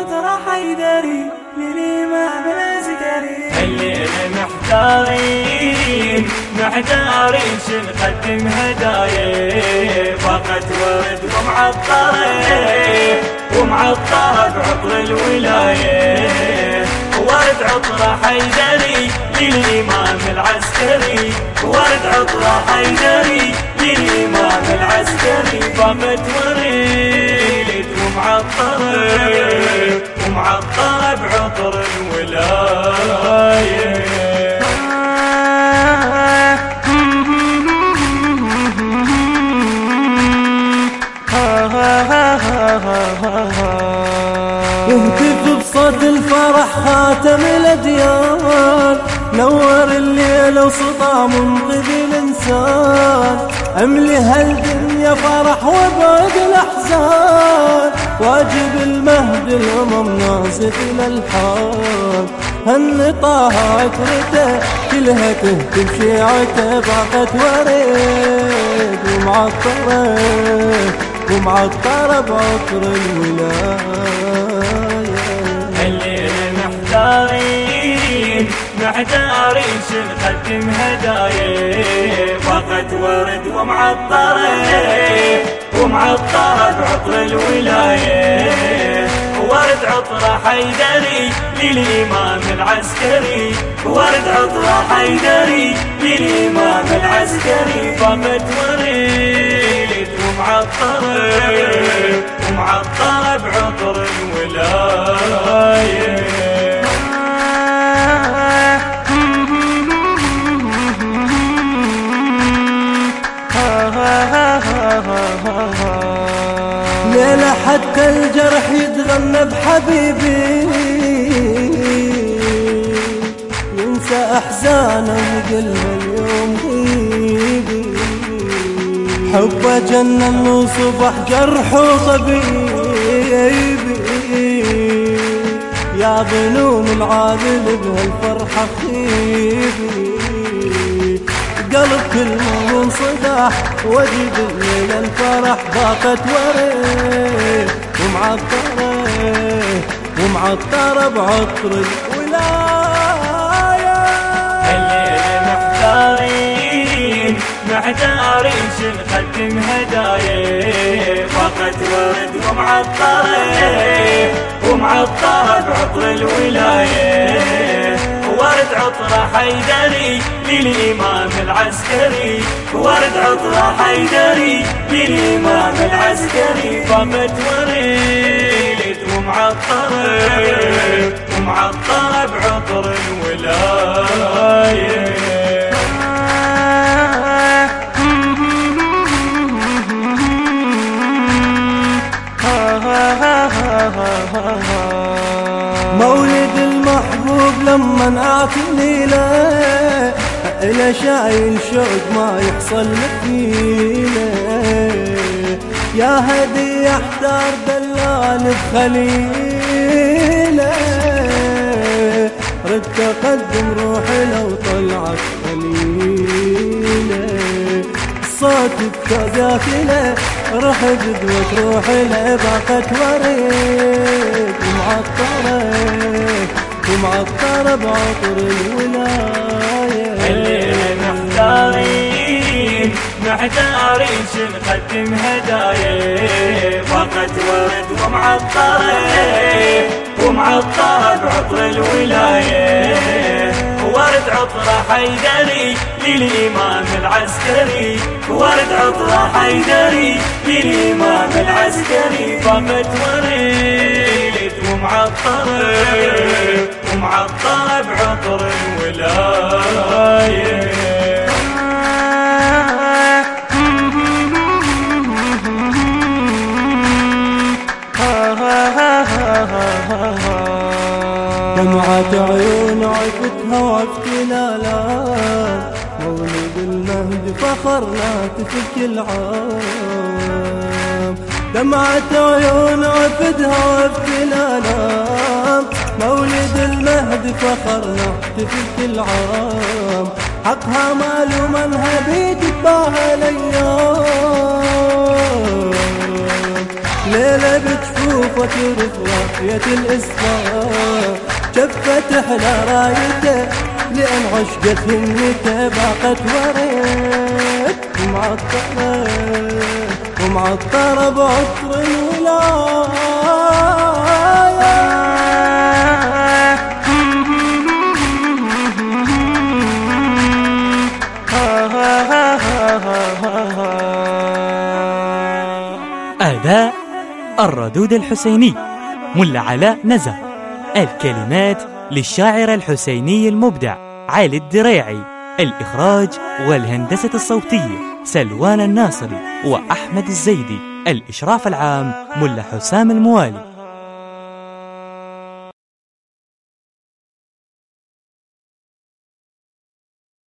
عطر حيدري للإمام العسكري الليلة محتارين محتارين نقدم هدايا. فقط ورد ومعطرة ومعطرة بعطر الولاية. ورد عطرة حيدري للإمام العسكري. ورد عطرة حيدري للإمام العسكري. فقط ورد الفرح خاتم الأديان. نور الليل وسطى منقذ الإنسان. أملي هالدنيا فرح وابعد الأحزان. واجب المهد الأمم ناصف الألحان. هن طه عطرته كلها تهتف شيعته باقة وريد ومعطرة ومعطرة بعطر الليلة محتارين محتارين نقدم هدايا فقط ورد ومعطرة ومعطرة بعطر الولاية ورد عطرة حيدري للإمام العسكري. ورد عطرة حيدري للإمام العسكري. فقط ورد ومعطرة ليلة حتى الجرح يتغنى بحبيبي. ينسى أحزانه وقلبه اليوم غيبي حبه جنن وصبح جرحه طبيبي يا ظنون العادل بهالفرحة خيبي. قلب كل ما انصدح وجد الليل الفرح ضاقت وريد ومعطرة ومعطرة بعطر الولاية. الليلة محتارين محتارين نقدم هدايا فقط ورد ومعطرة ومعطرة بعطر الولاية. ورد عطرة حيدري للإمام العسكري ورد عطرة حيدري للإمام العسكري. فقط ورد ومعطرة ومعطرة بعطر الولاية. مولد المحبوب لما اعتني له إلى شايل شوق ما يحصل مثيله يا هدي احتار دلال بخليله رد تقدم روحي لو طلعت خليله صوت بكذاكله روح جدوة روحي له باقة وريد ومعطرة ومعطرة بعطر الولاية. الليلة محتارين محتارين نقدم هدايا. فقط ورد ومعطرة ومعطرة بعطر الولاية. ورد عطرة حيدري للإمام العسكري. ورد عطرة حيدري للإمام العسكري. فقط ورد ومعطرة ومعطرة بعطر الولاية. دمعة عيون عفتها وافتلالات مولد المهد فخرنا تفك العام. دمعة عيون عفتها وافتلالات مولد المهد فخرنا تفك العام حقها مال ومنها بيتباهى الأيام. ليلة بتشوفك ترف راية الإسلام. شفت أحلى رايته لأن عشقت همته باقت وريت. ومعطرة ومعطرة بعطر أداء الردود الحسيني ملا علاء نزا الكلمات للشاعر الحسيني المبدع علي الدريعي. الإخراج والهندسة الصوتية سلوان الناصري وأحمد الزيدي. الإشراف العام ملا حسام الموالي.